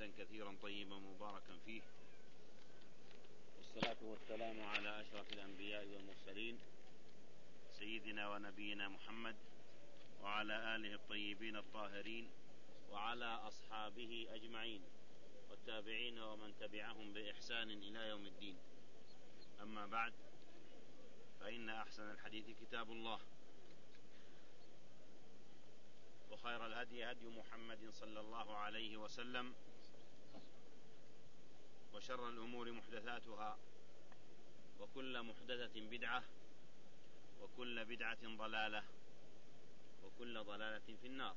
حمدا كثيرا طيبا مباركا فيه. والصلاة والسلام على أشرف الأنبياء والمرسلين سيدنا ونبينا محمد وعلى آله الطيبين الطاهرين وعلى أصحابه أجمعين والتابعين ومن تبعهم بإحسان إلى يوم الدين. أما بعد فإن أحسن الحديث كتاب الله. وخير الهدي هدي محمد صلى الله عليه وسلم وشر الأمور محدثاتها وكل محدثة بدعة وكل بدعة ضلالة وكل ضلالة في النار.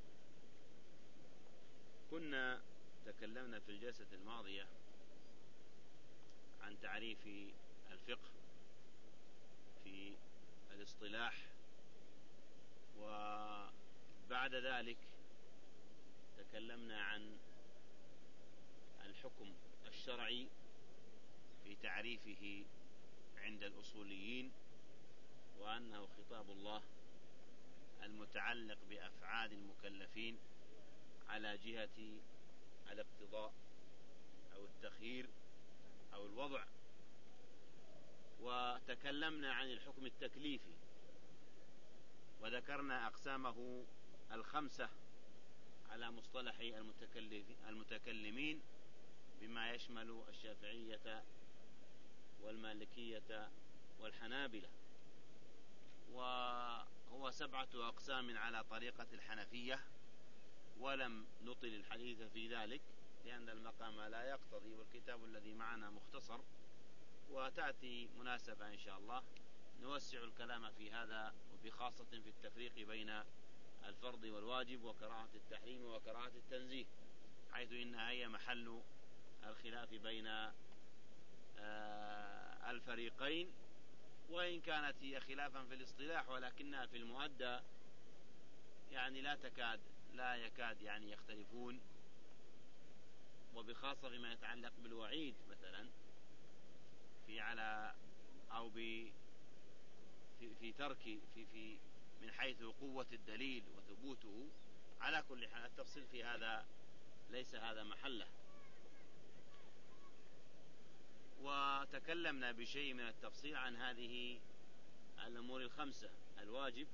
كنا تكلمنا في الجلسة الماضية عن تعريف الفقه في الاصطلاح وبعد ذلك تكلمنا عن الحكم الشرعي في تعريفه عند الأصوليين وأنه خطاب الله المتعلق بأفعال المكلفين على جهة الاقتضاء أو التخيير أو الوضع. وتكلمنا عن الحكم التكليفي. وذكرنا أقسامه الخمسة على مصطلح المتكلمين. بما يشمل الشافعية والمالكية والحنابلة. وهو سبعة أقسام على طريقة الحنفية ولم نطل الحديث في ذلك لأن المقام لا يقتضي والكتاب الذي معنا مختصر وتأتي مناسبة إن شاء الله. نوسع الكلام في هذا وبخاصة في التفريق بين الفرض والواجب وكراهة التحريم وكراهة التنزيه حيث إنها هي محل الخلاف بين آه، الفريقين وإن كانت هي خلافا في الاصطلاح ولكنها في المؤدى يعني لا تكاد لا يكاد يعني يختلفون. وبخاصة فيما يتعلق بالوعيد مثلا في على أو ب في, في ترك في في من حيث قوة الدليل وثبوته على كل حال التفصيل في هذا ليس هذا محله. وتكلمنا بشيء من التفصيل عن هذه الأمور الخمسة الواجب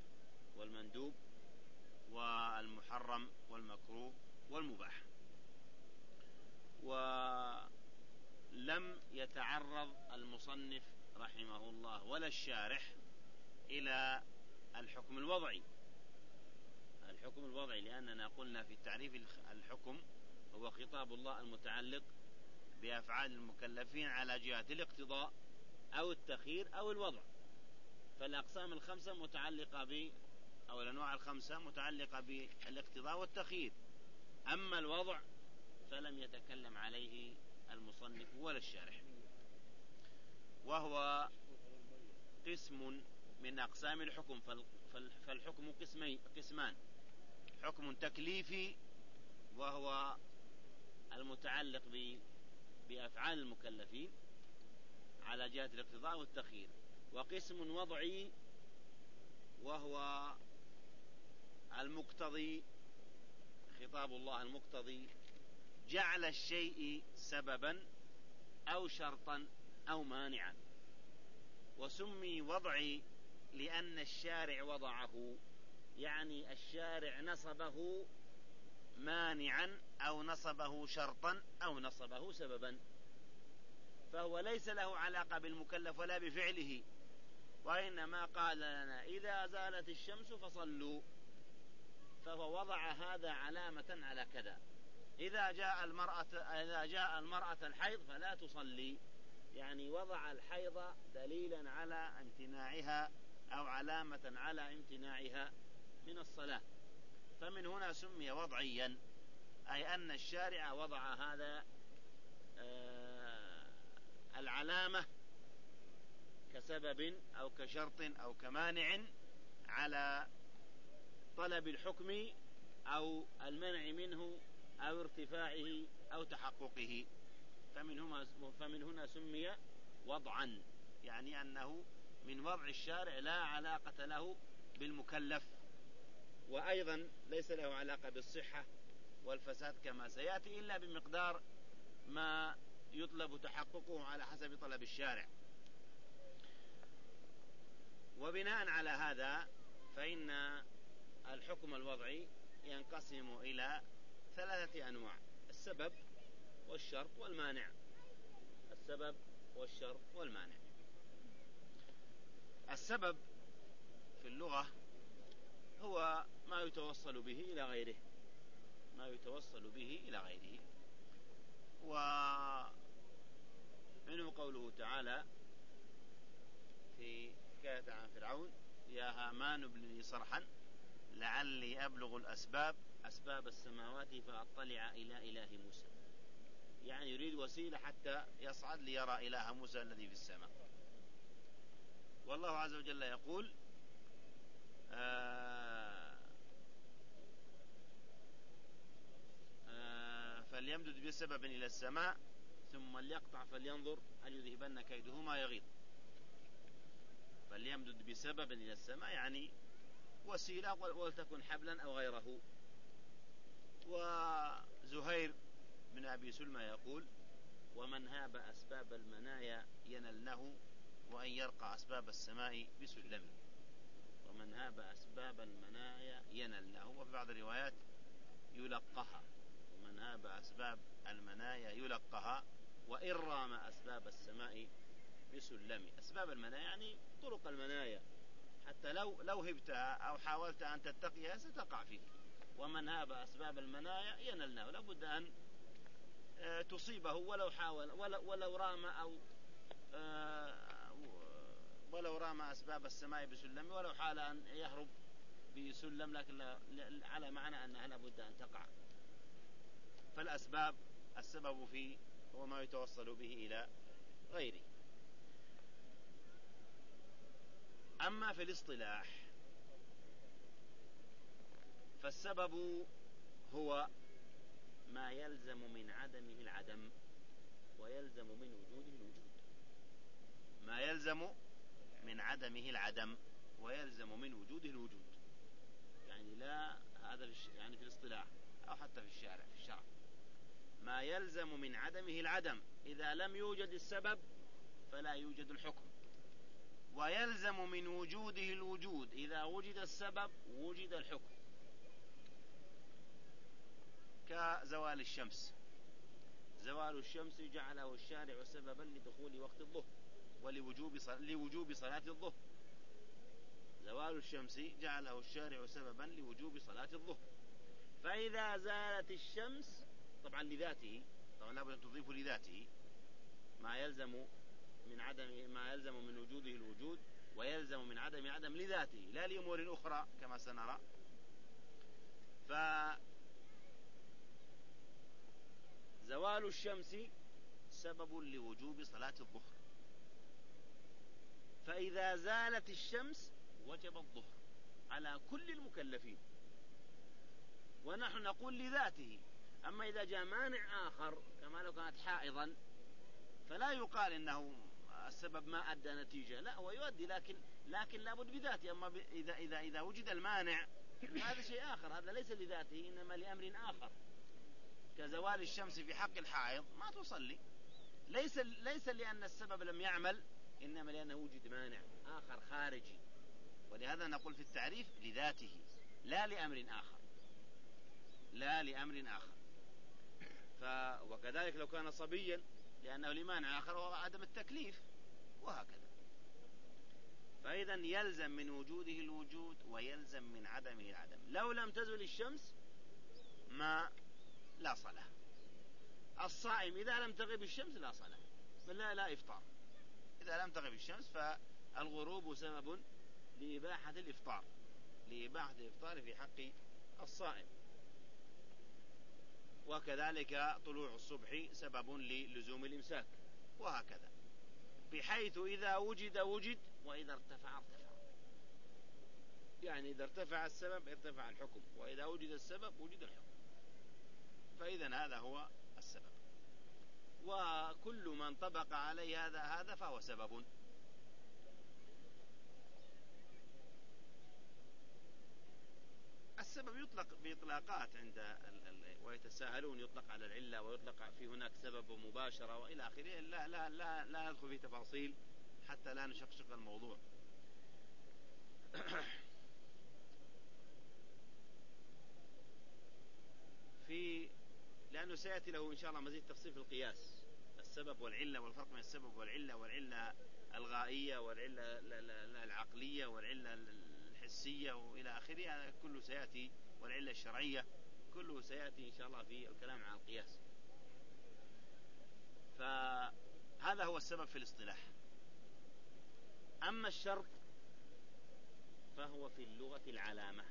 والمندوب والمحرم والمكروه والمباح. ولم يتعرض المصنف رحمه الله ولا الشارح إلى الحكم الوضعي. الحكم الوضعي لأننا قلنا في تعريف الحكم هو خطاب الله المتعلق بأفعال المكلفين على جهة الاقتضاء أو التخيير أو الوضع. فالأقسام الخمسة متعلقة ب أو الأنواع الخمسة متعلقة بالاقتضاء والتخيير. أما الوضع فلم يتكلم عليه المصنف ولا الشارح. وهو قسم من أقسام الحكم. فالحكم قسمي قسمان. حكم تكليفي وهو المتعلق بأفعال المكلفين على جهة الاقتضاء والتخيير وقسم وضعي وهو المقتضي خطاب الله المقتضي جعل الشيء سببا أو شرطا أو مانعا. وسمي وضعي لأن الشارع وضعه يعني الشارع نصبه مانعا أو نصبه شرطا أو نصبه سببا. فهو ليس له علاقة بالمكلف ولا بفعله. وإنما قال لنا إذا زالت الشمس فصلوا. فهو وضع هذا علامة على كذا. إذا جاء المرأة إذا جاء المرأة الحيض فلا تصلي. يعني وضع الحيض دليلا على امتناعها أو علامة على امتناعها من الصلاة. فمن هنا سمي وضعيا. أي أن الشارع وضع هذا آه، العلامة كسبب أو كشرط أو كمانع على طلب الحكم أو المنع منه أو ارتفاعه أو تحققه. فمن, فمن هنا سمي وضعا يعني أنه من وضع الشارع لا علاقة له بالمكلف. وأيضا ليس له علاقة بالصحة والفساد كما سيأتي إلا بمقدار ما يطلب تحققه على حسب طلب الشارع. وبناء على هذا فإن الحكم الوضعي ينقسم إلى ثلاثة أنواع السبب والشرط والمانع. السبب والشرط والمانع. السبب في اللغة هو ما يتوصل به إلى غيره. ما يتوصل به إلى غيره. ومنه قوله تعالى في حكاية عن فرعون يا هامان ابن لي صرحا لعلي أبلغ الأسباب أسباب السماوات فأطلع إلى إله موسى. يعني يريد وسيلة حتى يصعد ليرى إله موسى الذي في السماء. والله عز وجل يقول آه آه فليمدد بسبب إلى السماء ثم ليقطع فلينظر هل يذهبن كيده ما يغيظ. فليمدد بسبب إلى السماء يعني وسيلة ولتكن حبلا أو غيره. وزهير بن أبي سلمى يقول ومن هاب أسباب المنايا ينلنه وأن يرقى أسباب السماء بسلم. ومن هاب أسباب المنايا ينلنه وفي بعض الروايات يلقها. هاب أسباب المنايا يلقها وإن رام أسباب السماء بسلم. أسباب المنايا يعني طرق المنايا. حتى لو لو هبتها أو حاولت أن تتقيها ستقع فيه. ومن هاب أسباب المنايا ينلناه. لابد أن آه، تصيبه ولو حاول ولو رام أو آه، ولو رام أسباب السماء بسلم ولو حال أن يهرب بسلم لكن على معنى أنها لابد أن تقع. فالأسباب السبب فيه هو ما يتوصل به إلى غيره. أما في الاصطلاح فالسبب هو ما يلزم من عدمه العدم ويلزم من وجوده الوجود. ما يلزم من عدمه العدم ويلزم من وجوده الوجود. يعني لا هذا يعني في الاصطلاح أو حتى في الشارع في الشرع. ما يلزم من عدمه العدم. إذا لم يوجد السبب فلا يوجد الحكم. ويلزم من وجوده الوجود. إذا وجد السبب وجد الحكم. كزوال الشمس. زوال الشمس جعله الشارع سببا لدخول وقت الظهر ولوجوب لوجوب صلاة الظهر. زوال الشمس جعله الشارع سببا لوجوب صلاة الظهر. فإذا زالت الشمس طبعا لذاته طبعا لابد أن تضيف لذاته ما يلزم من عدم ما يلزم من وجوده الوجود ويلزم من عدم عدم لذاته لا لأمور أخرى كما سنرى. ف زوال الشمس سبب لوجوب صلاة الظهر. فإذا زالت الشمس وجب الظهر على كل المكلفين. ونحن نقول لذاته أما إذا جاء مانع آخر كما لو كانت حائضا فلا يقال إنه السبب ما أدى نتيجة. لا هو يؤدي لكن لكن لابد بذاته. أما إذا إذا إذا وجد المانع هذا شيء آخر. هذا ليس لذاته إنما لأمر آخر. كزوال الشمس في حق الحائض ما تصلي. ليس ليس لأن السبب لم يعمل إنما لأنه وجد مانع آخر خارجي. ولهذا نقول في التعريف لذاته لا لأمر آخر. لا لأمر آخر. ف وكذلك لو كان صبيا لأنه لمانع آخر وهو عدم التكليف وهكذا. فإذا يلزم من وجوده الوجود ويلزم من عدمه العدم. لو لم تزل الشمس ما لا صلاة. الصائم إذا لم تغب الشمس لا صلاة. بل لا, لا إفطار. إذا لم تغب الشمس فالغروب سبب لإباحة الإفطار. لإباحة الإفطار في حق الصائم. وكذلك طلوع الصبح سبب للزوم الإمساك. وهكذا. بحيث إذا وجد وجد وإذا ارتفع ارتفع. يعني إذا ارتفع السبب ارتفع الحكم. وإذا وجد السبب وجد الحكم. فإذا هذا هو السبب. وكل من طبق عليه هذا هذا فهو سبب. السبب يطلق بإطلاقات عند ويتساهلون يطلق على العلة ويطلق في هناك سبب مباشرة وإلى آخره. لا لا لا لا ندخل في تفاصيل حتى لا نشقشق الموضوع. في لأنه سيأتي له إن شاء الله مزيد تفصيل في القياس. السبب والعلة والفرق بين السبب والعلة والعلة الغائية والعلة العقلية والعلة الحسية وإلى آخره هذا كله سيأتي والعلة الشرعية كله سيأتي إن شاء الله في الكلام عن القياس. فهذا هو السبب في الاصطلاح. أما الشرط فهو في اللغة العلامة.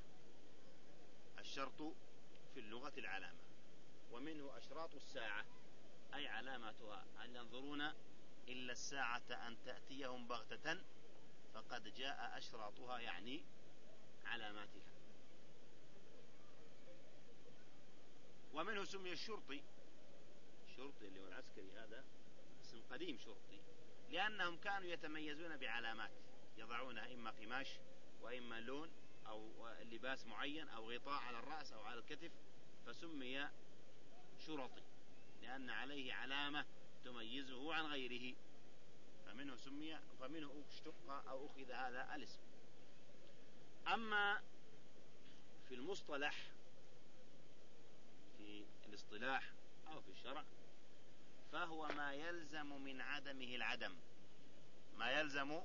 الشرط في اللغة العلامة ومنه أشراط الساعة أي علاماتها أن ينظرون إلا الساعة أن تأتيهم بغتة؟ فقد جاء أشراطها يعني علاماتها. ومنه سمي الشرطي. الشرطي اللي هو العسكري هذا اسم قديم شرطي. لأنهم كانوا يتميزون بعلامات. يضعونها إما قماش وإما لون أو لباس معين أو غطاء على الرأس أو على الكتف فسمي شرطي. لأن عليه علامة تميزه عن غيره. فمنه سمي فمنه أشتق أو أخذ هذا الاسم. أما في المصطلح في الاصطلاح أو في الشرع فهو ما يلزم من عدمه العدم. ما يلزم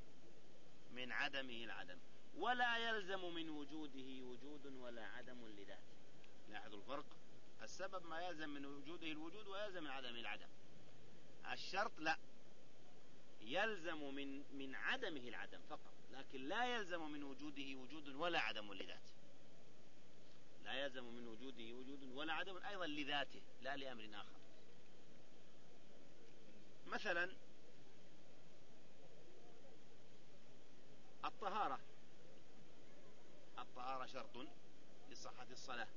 من عدمه العدم. ولا يلزم من وجوده وجود ولا عدم لذاته. لاحظوا الفرق؟ السبب ما يلزم من وجوده الوجود ويلزم من عدمه العدم. الشرط لا. يلزم من من عدمه العدم فقط لكن لا يلزم من وجوده وجود ولا عدم لذاته. لا يلزم من وجوده وجود ولا عدم أيضا لذاته لا لأمر آخر. مثلا الطهارة. الطهارة شرط لصحة الصلاة.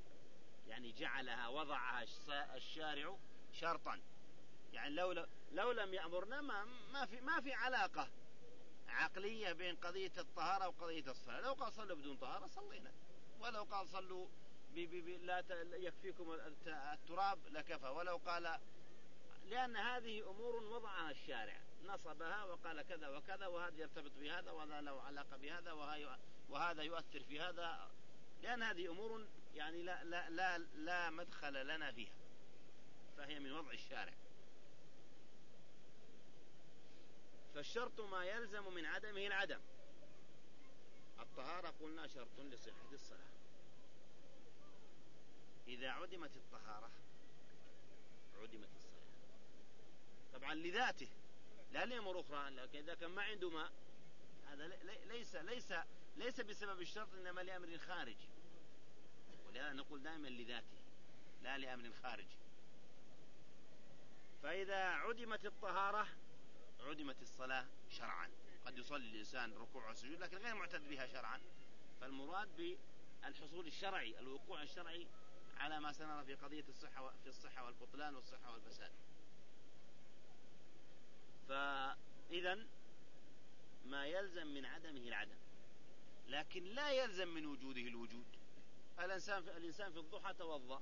يعني جعلها وضعها الشارع شرطا. يعني لو لو لم يأمرنا ما ما في ما في علاقة عقلية بين قضية الطهارة وقضية الصلاة. لو قال صلوا بدون طهارة صلينا. ولو قال صلوا بي بي بي لا يكفيكم التراب لكفى. ولو قال لأن هذه أمور وضعها الشارع. نصبها وقال كذا وكذا وهذا يرتبط بهذا وهذا له علاقة بهذا وهذا يؤثر في هذا. لأن هذه أمور يعني لا, لا, لا, لا مدخل لنا فيها. فهي من وضع الشارع. فالشرط ما يلزم من عدمه العدم. الطهارة قلنا شرط لصحة الصلاة. إذا عدمت الطهارة عدمت الصلاة. طبعا لذاته لا لأمور أخرى لكن إذا كان ما عنده ماء هذا ليس ليس ليس بسبب الشرط إنما لأمر خارجي. ولهذا نقول دائما لذاته لا لأمر خارجي. فإذا عدمت الطهارة عدمت الصلاة شرعا. قد يصلي الإنسان ركوع وسجود لكن غير معتد بها شرعا. فالمراد بالحصول الشرعي الوقوع الشرعي على ما سنرى في قضية الصحة في الصحة والبطلان والصحة والفساد. فإذا ما يلزم من عدمه العدم. لكن لا يلزم من وجوده الوجود. الإنسان في, الإنسان في الضحى توضأ.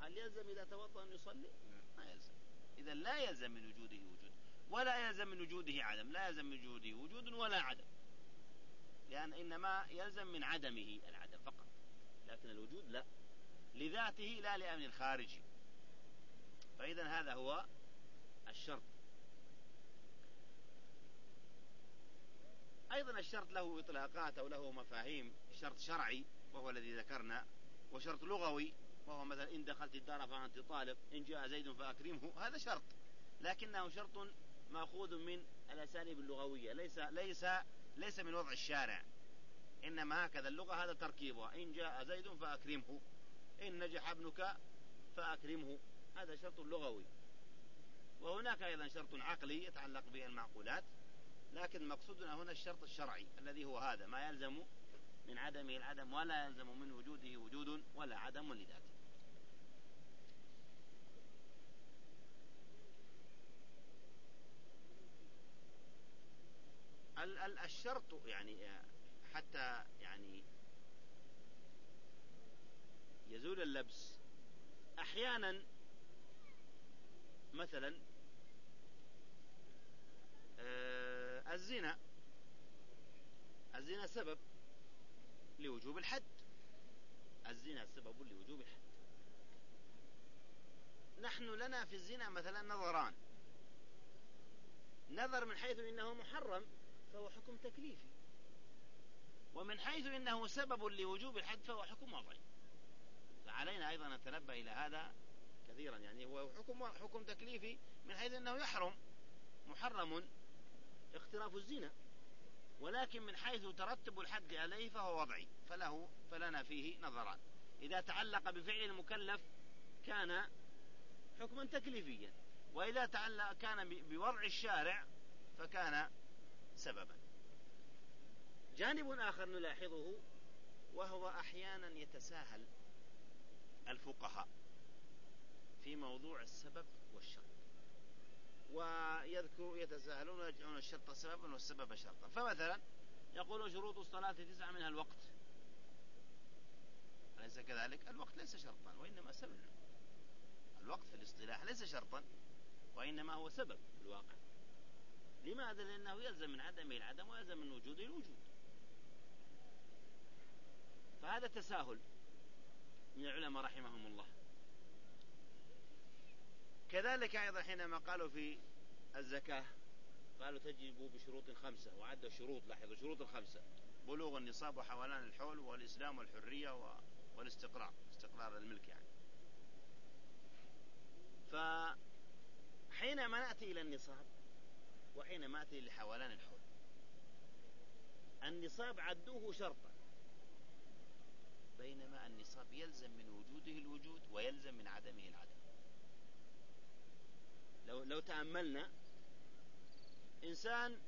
هل يلزم إذا توضأ أن يصلي؟ ما يلزم. إذا لا يلزم من وجوده وجود ولا يلزم من وجوده عدم لا يلزم من وجوده وجود ولا عدم. لأن إنما يلزم من عدمه العدم فقط. لكن الوجود لا. لذاته لا لأمن الخارجي. فإذا هذا هو الشرط. أيضا الشرط له إطلاقات أو له مفاهيم. شرط شرعي وهو الذي ذكرنا وشرط لغوي وهو مثلا إن دخلت الدار فأنت طالب إن جاء زيد فأكرمه. هذا شرط. لكنه شرط مأخوذ من الأساليب اللغوية. ليس ليس ليس من وضع الشارع. إنما هكذا اللغة هذا تركيبها. إن جاء زيد فأكرمه. إن نجح ابنك فأكرمه. هذا شرط لغوي. وهناك أيضا شرط عقلي يتعلق بالمعقولات. لكن مقصودنا هنا الشرط الشرعي الذي هو هذا. ما يلزم من عدمه العدم ولا يلزم من وجوده وجود ولا عدم لذاته. الشرط يعني حتى يعني يزول اللبس. أحيانا مثلا آه، الزنا. الزنا سبب لوجوب الحد. الزنا سبب لوجوب الحد. نحن لنا في الزنا مثلا نظران. نظر من حيث إنه محرم. فهو حكم تكليفي. ومن حيث إنه سبب لوجوب الحد فهو حكم وضعي. فعلينا أيضا أن نتنبه إلى هذا كثيرا. يعني هو حكم حكم تكليفي من حيث إنه يحرم محرم اقتراف الزنا. ولكن من حيث ترتب الحد عليه فهو وضعي فله فلنا فيه نظران إذا تعلق بفعل المكلف كان حكما تكليفيا. وإذا تعلق كان بوضع الشارع فكان سببا. جانب آخر نلاحظه وهو أحيانا يتساهل الفقهاء في موضوع السبب والشرط. ويذكر يتساهلون ويجعلون الشرط سببا والسبب شرطا. فمثلا يقول شروط الصلاة تسعة منها الوقت. أليس كذلك؟ الوقت ليس شرطا وإنما سبب. الوقت في الاصطلاح ليس شرطا وإنما هو سبب في الواقع. لماذا؟ لأنه يلزم من عدمه العدم ويلزم من وجوده الوجود فهذا تساهل من العلماء رحمهم الله. كذلك أيضا حينما قالوا في الزكاة قالوا تجب بشروط خمسة وعدوا شروط لاحظوا شروط الخمسة. بلوغ النصاب وحولان الحول والإسلام والحرية والاستقرار استقرار الملك يعني. فحينما نأتي إلى النصاب وحينما نأتي لحولان الحول النصاب عدوه شرطا. بينما النصاب يلزم من وجوده الوجود ويلزم من عدمه العدم. لو لو تأملنا إنسان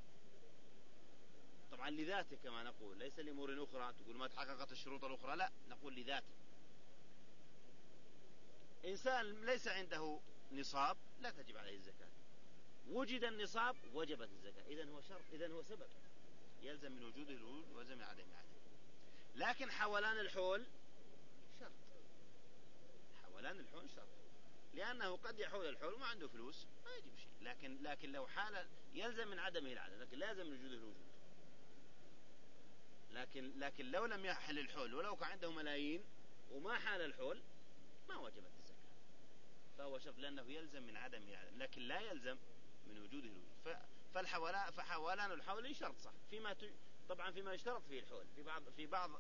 طبعا لذاته كما نقول ليس لأمور أخرى تقول ما تحققت الشروط الأخرى لا نقول لذاته. إنسان ليس عنده نصاب لا تجب عليه الزكاة. وجد النصاب وجبت الزكاة. إذا هو شرط إذا هو سبب. يلزم من وجوده الوجود ويلزم عدم عدم. لكن حولان الحول شرط. حولان الحول شرط. لأنه قد يحول الحول وما عنده فلوس ما يجب شيء. لكن لكن لو حال يلزم من عدمه العدم لكن لازم من وجوده الوجود. لكن لكن لو لم يحل الحول ولو كان عنده ملايين وما حال الحول ما وجبت الزكاة. فهو شرط لأنه يلزم من عدمه العدم. لكن لا يلزم من وجوده الوجود فالحولان فحولان الحول شرط صح. فيما طبعا فيما يشترط فيه الحول. في بعض في بعض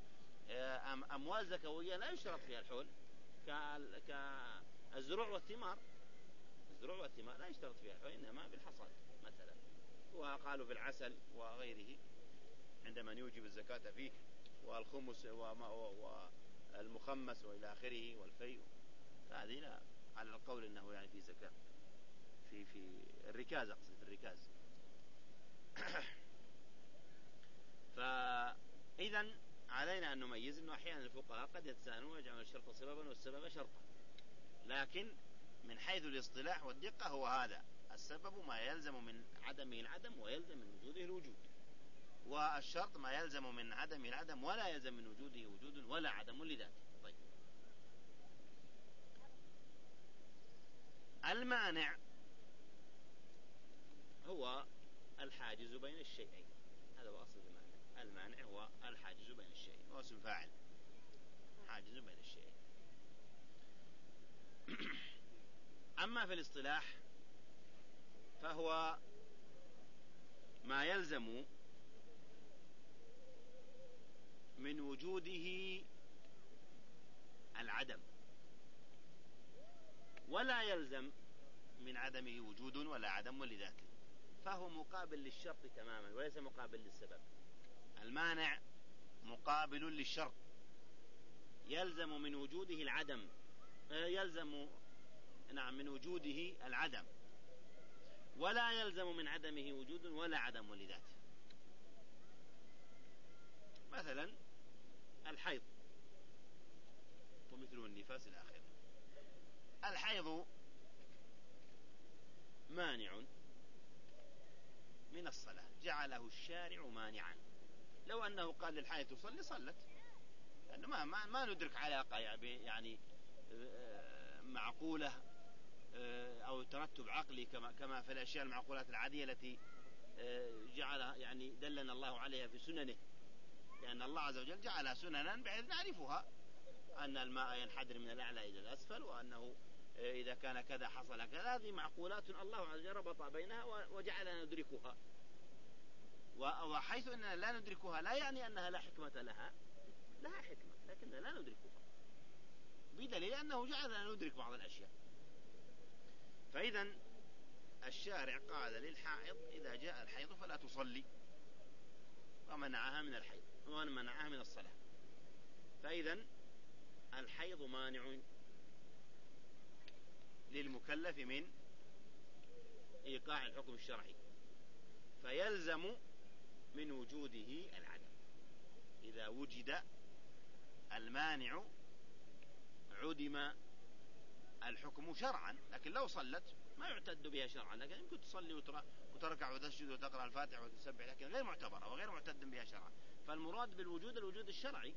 آه، أموال زكوية لا يشترط فيها الحول. الزروع والثمار. الزروع والثمار لا يشترط فيها وإنما بالحصاد مثلا. وقالوا في العسل وغيره. عندما يوجب الزكاة فيه والخمس والمخمس وإلى آخره والفيء. فهذه لا على القول أنه يعني في زكاة. في في الركاز أقصد في الركاز. فإذا علينا أن نميز أنه أحيانا الفقهاء قد يتساءلون ويجعلون الشرط سببا والسبب شرطا. لكن من حيث الاصطلاح والدقة هو هذا. السبب ما يلزم من عدمه العدم ويلزم من وجوده الوجود. والشرط ما يلزم من عدمه العدم ولا يلزم من وجوده وجود ولا عدم لذاته. طيب. المانع هو الحاجز بين الشيئين. هذا هو أصل المانع المانع هو الحاجز بين الشيئين. هو اسم فاعل. حاجز بين الشيئين. أما في الاصطلاح فهو ما يلزم من وجوده العدم. ولا يلزم من عدمه وجود ولا عدم لذاته. فهو مقابل للشرط تماما وليس مقابل للسبب. المانع مقابل للشرط. يلزم من وجوده العدم. يلزم نعم من وجوده العدم. ولا يلزم من عدمه وجود ولا عدم لذاته. مثلا الحيض. ومثله النفاس إلى آخره الحيض مانع من الصلاة. جعله الشارع مانعا. لو أنه قال للحائض تصلي صلت. أنه ما, ما, ما ندرك علاقة يعني, يعني آه، معقولة آه، أو ترتب عقلي كما كما في الأشياء المعقولات العادية التي آه، جعلها يعني دلنا الله عليها في سننه. لأن الله عز وجل جعلها سننا بحيث نعرفها أن الماء ينحدر من الأعلى إلى الأسفل وأنه إذا كان كذا حصل كذا هذه معقولات الله عز وجل ربط بينها وجعلنا ندركها. وحيث أننا لا ندركها لا يعني أنها لا حكمة لها. لها حكمة لكننا لا ندركها. بدليل أنه جعلنا ندرك بعض الأشياء. فإذا الشارع قال للحائض إذا جاء الحيض فلا تصلي. ومنعها من الحيض ومنعها من الصلاة. فإذا الحيض مانع للمكلف من إيقاع الحكم الشرعي فيلزم من وجوده العدم. إذا وجد المانع عدم الحكم شرعا لكن لو صلت ما يعتد بها شرعا لكن يمكن تصلي وتركع وتسجد وتقرأ الفاتحة وتسبح لكن غير معتبرة وغير معتد بها شرعا. فالمراد بالوجود الوجود الشرعي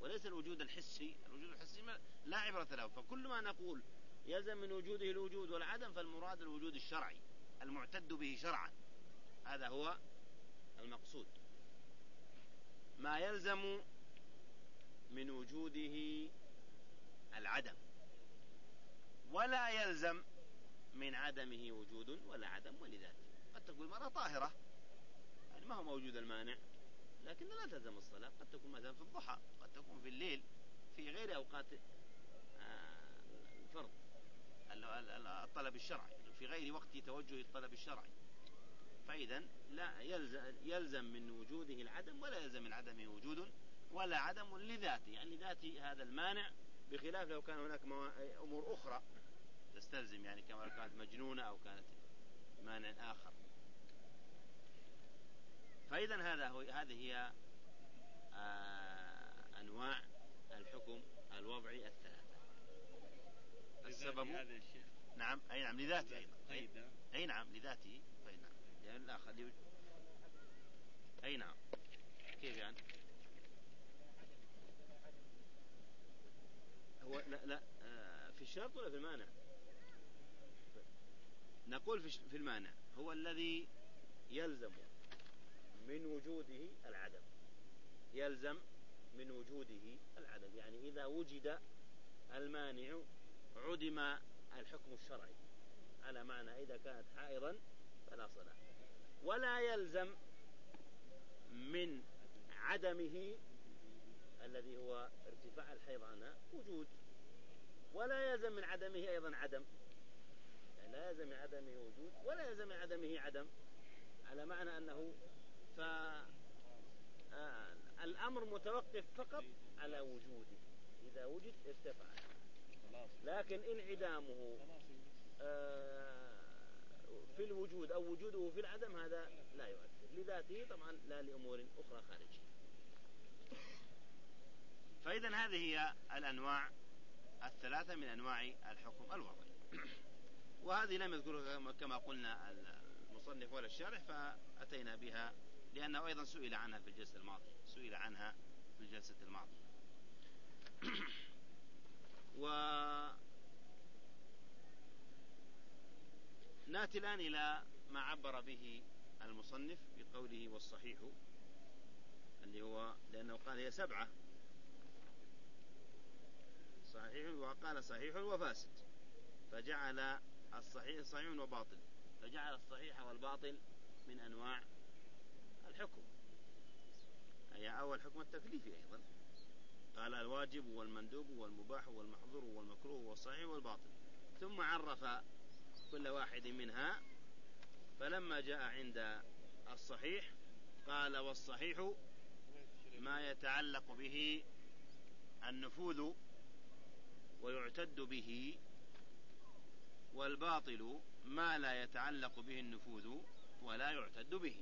وليس الوجود الحسي. الوجود الحسي لا عبرة له. فكل ما نقول يلزم من وجوده الوجود والعدم فالمراد الوجود الشرعي المعتد به شرعا. هذا هو المقصود. ما يلزم من وجوده العدم. ولا يلزم من عدمه وجود ولا عدم ولذاته. قد تقول المرأة طاهرة يعني ما هو موجود المانع لكن لا تلزم الصلاة. قد تكون مثلا في الضحى قد تكون في الليل في غير أوقات آه، الفرض. الطلب الشرعي في غير وقت توجه الطلب الشرعي. فإذا لا يلزم, من وجوده العدم ولا يلزم من عدمه وجود ولا عدم لذاته يعني لذات هذا المانع بخلاف لو كان هناك أمور أخرى تستلزم يعني كما كانت مجنونة أو كانت مانع آخر. فإذا هذا هو هذه هي آه أنواع الحكم الوضعي الثلاثة. السبب نعم أي نعم لذاته أيضا. أي, أي نعم لذاته. أي نعم. لأن الآخر أي نعم. كيف يعني؟ هو لا لا آه، في الشرط ولا في المانع؟ نقول في المانع. هو الذي يلزم من وجوده العدم. يلزم من وجوده العدم. يعني إذا وجد المانع عدم الحكم الشرعي. على معنى إذا كانت حائضا فلا صلاة. ولا يلزم من عدمه الذي هو ارتفاع الحيض عنها وجود. ولا يلزم من عدمه أيضا عدم. يعني لا يلزم من عدمه وجود ولا يلزم من عدمه عدم. على معنى أنه فالأمر آه، متوقف فقط على وجوده. إذا وجد ارتفع لكن انعدامه آه، في الوجود أو وجوده في العدم هذا لا يؤثر. لذاته طبعا لا لأمور أخرى خارجية. فإذا هذه هي الأنواع الثلاثة من أنواع الحكم الوضعي وهذه لم يذكرها كما قلنا المصنف ولا الشارح فأتينا بها لأنه أيضا سئل عنها في الجلسة الماضية. سئل عنها في الجلسة الماضية. و نأتي الآن إلى ما عبر به المصنف بقوله والصحيح اللي هو لأنه قال هي سبعة. صحيح وقال صحيح وفاسد فجعل الصحيح صحيح وباطل. فجعل الصحيح والباطل من أنواع الحكم. أي أول حكم التكليفي أيضا. قال الواجب والمندوب والمباح والمحظور والمكروه والصحيح والباطل. ثم عرف كل واحد منها فلما جاء عند الصحيح قال والصحيح ما يتعلق به النفوذ ويعتد به والباطل ما لا يتعلق به النفوذ ولا يعتد به.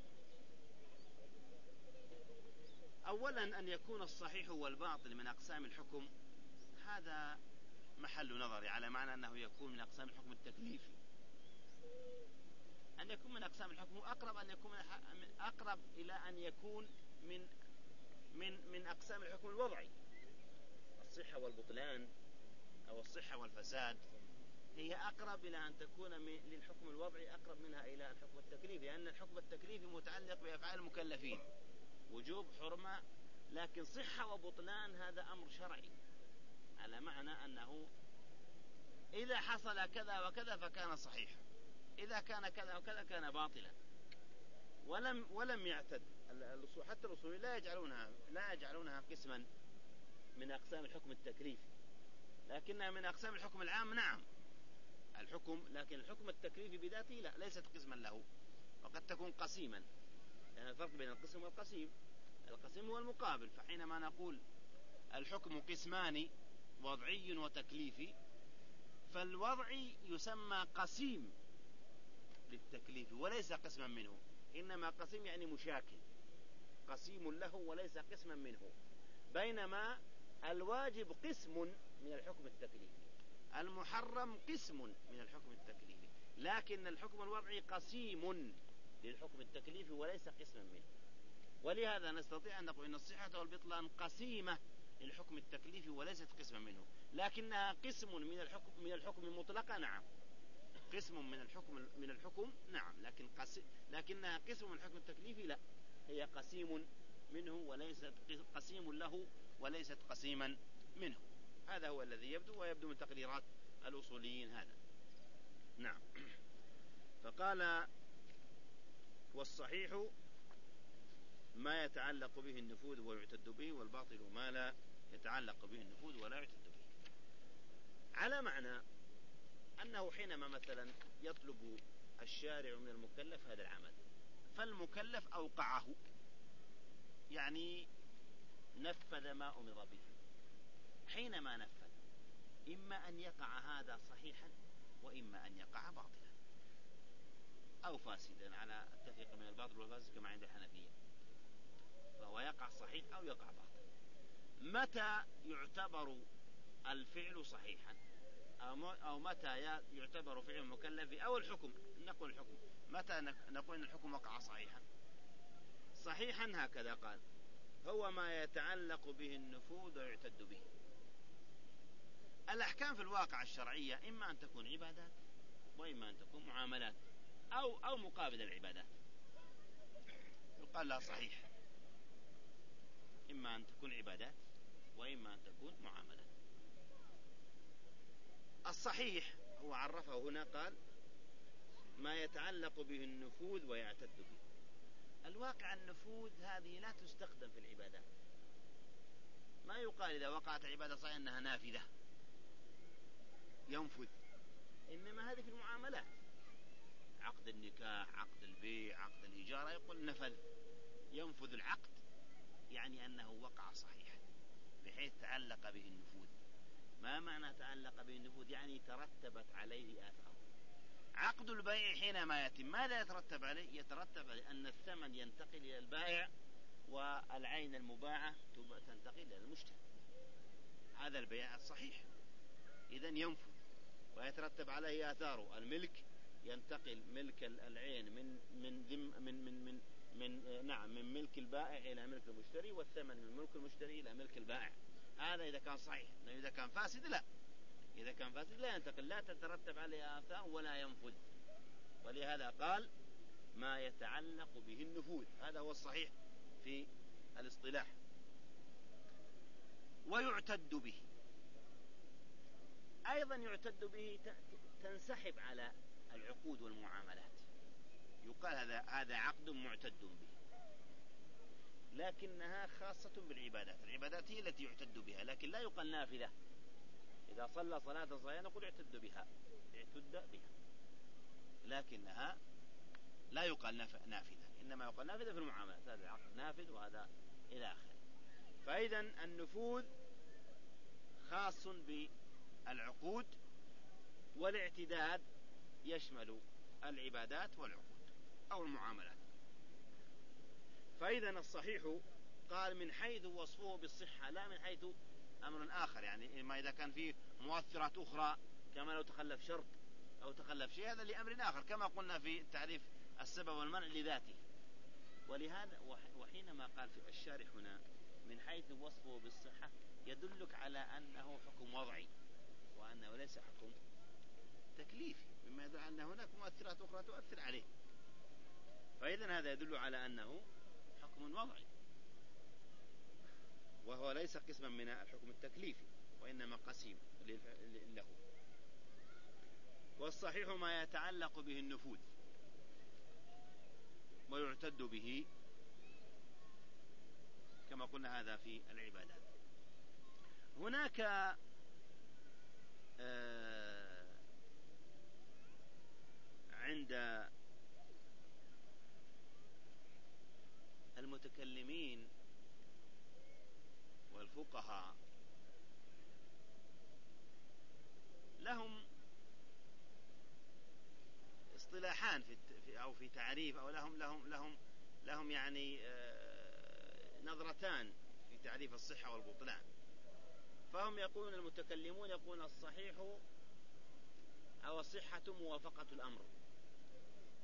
أولا أن يكون الصحيح والباطل من أقسام الحكم هذا محل نظري على معنى أنه يكون من أقسام الحكم التكليفي. أن يكون من أقسام الحكم أقرب أن يكون أقرب إلى أن يكون من من من أقسام الحكم الوضعي. الصحة والبطلان أو الصحة والفساد هي أقرب إلى أن تكون للحكم الوضعي أقرب منها إلى الحكم التكليفي لأن الحكم التكليفي متعلق بأفعال المكلفين. وجوب حرمة لكن صحة وبطلان هذا أمر شرعي. على معنى أنه إذا حصل كذا وكذا فكان صحيحا. إذا كان كذا وكذا كان باطلا. ولم ولم يعتد. حتى الأصوليين لا يجعلونها لا يجعلونها قسما من أقسام الحكم التكليفي لكنها من أقسام الحكم العام نعم. الحكم لكن الحكم التكليفي بذاته لا ليست قسما له. وقد تكون قسيما. لأن الفرق بين القسم والقسيم. القسيم هو المقابل فحينما نقول الحكم قسمان وضعي وتكليفي فالوضعي يسمى قسيم للتكليف وليس قسما منه. إنما قسيم يعني مشاكل. قسيم له وليس قسما منه. بينما الواجب قسم من الحكم التكليفي. المحرم قسم من الحكم التكليفي. لكن الحكم الوضعي قسيم. للحكم التكليفي وليس قسما منه. ولهذا نستطيع أن نقول أن الصحة والبطلان قسيمة للحكم التكليفي وليست قسما منه. لكنها قسم من الحكم من الحكم مطلقا نعم. قسم من الحكم من الحكم نعم. لكن قس لكنها قسم من الحكم التكليفي لا. هي قسيم منه وليست قسيم له وليست قسيما منه. هذا هو الذي يبدو ويبدو من تقريرات الأصوليين هذا. نعم. فقال والصحيح ما يتعلق به النفوذ ويعتد به والباطل ما لا يتعلق به النفوذ ولا يعتد به. على معنى أنه حينما مثلا يطلب الشارع من المكلف هذا العمل فالمكلف أوقعه يعني نفذ ما أمر به. حينما نفذ إما أن يقع هذا صحيحا وإما أن يقع باطلا. أو فاسدا على التفريق من الباطل والفاسد كما عند الحنفية. فهو يقع صحيح أو يقع باطل. متى يعتبر الفعل صحيحا؟ أو متى يعتبر فعل المكلف أو الحكم نقول الحكم. متى نقول أن الحكم وقع صحيحا؟ صحيحا هكذا قال. هو ما يتعلق به النفوذ ويعتد به. الأحكام في الواقع الشرعية إما أن تكون عبادات وإما أن تكون معاملات. أو أو مقابل العبادات يقال لها صحيح. إما أن تكون عبادات وإما أن تكون معاملات الصحيح هو عرفه هنا قال ما يتعلق به النفوذ ويعتد به. الواقع النفوذ هذه لا تستخدم في العبادات ما يقال إذا وقعت العبادة صحيح أنها نافذة. ينفذ. إنما هذه في المعاملات. عقد النكاح عقد البيع عقد الإجارة يقول نفذ. ينفذ العقد يعني أنه وقع صحيحا بحيث تعلق به النفوذ. ما معنى تعلق به النفوذ؟ يعني ترتبت عليه آثار عقد البيع حينما يتم ماذا يترتب عليه؟ يترتب عليه أن الثمن ينتقل إلى البائع والعين المباعة تنتقل إلى المشتري. هذا البيع الصحيح. إذا ينفذ. ويترتب عليه آثاره. الملك ينتقل ملك العين من من ذم من من من من نعم من ملك البائع إلى ملك المشتري والثمن من ملك المشتري إلى ملك البائع. هذا إذا كان صحيح. إذا كان فاسد لا. إذا كان فاسد لا ينتقل. لا تترتب عليه آثار ولا ينفذ. ولهذا قال ما يتعلق به النفوذ هذا هو الصحيح في الاصطلاح. ويعتد به. أيضا يعتد به تنسحب على العقود والمعاملات. يقال هذا هذا عقد معتد به. لكنها خاصة بالعبادات. العبادات هي التي يعتد بها لكن لا يقال نافذة إذا صلى صلاة صحيحة نقول اعتد بها. اعتد بها. لكنها لا يقال نافذة إنما يقال نافذة في المعاملات. هذا العقد نافذ وهذا إلى آخره. فإذا النفوذ خاص بالعقود والاعتداد يشمل العبادات والعقود أو المعاملات. فإذا الصحيح قال من حيث وصفه بالصحة لا من حيث أمر آخر. يعني ما إذا كان فيه مؤثرات أخرى كما لو تخلف شرط أو تخلف شيء هذا لأمر آخر. كما قلنا في تعريف السبب والمنع لذاته. ولهذا وحينما قال في الشارح هنا من حيث وصفه بالصحة يدلك على أنه حكم وضعي وأنه ليس حكم تكليفي. مما يدل أن هناك مؤثرات أخرى تؤثر عليه. فإذا هذا يدل على أنه حكم وضعي وهو ليس قسما من الحكم التكليفي وإنما قسيم له. والصحيح ما يتعلق به النفوذ ويعتد به كما قلنا هذا في العبادات. هناك آه، عند المتكلمين والفقهاء لهم اصطلاحان في أو في تعريف أو لهم لهم لهم لهم يعني آه، نظرتان في تعريف الصحة والبطلان. فهم يقولون المتكلمون يقولون الصحيح أو الصحة موافقة الأمر.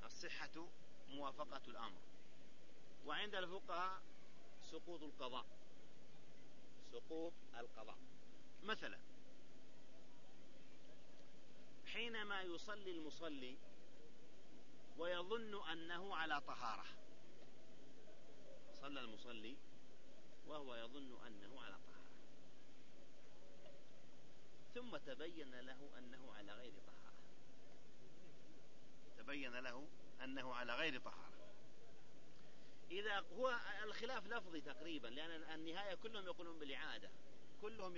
الصحة موافقة الأمر. وعند الفقهاء سقوط القضاء. سقوط القضاء. مثلا حينما يصلي المصلي ويظن أنه على طهارة صلى المصلي وهو يظن أنه على طهارة ثم تبين له أنه على غير طهارة. تبين له أنه على غير طهارة. إذا هو الخلاف لفظي تقريبا لأن النهاية كلهم يقولون بالإعادة كلهم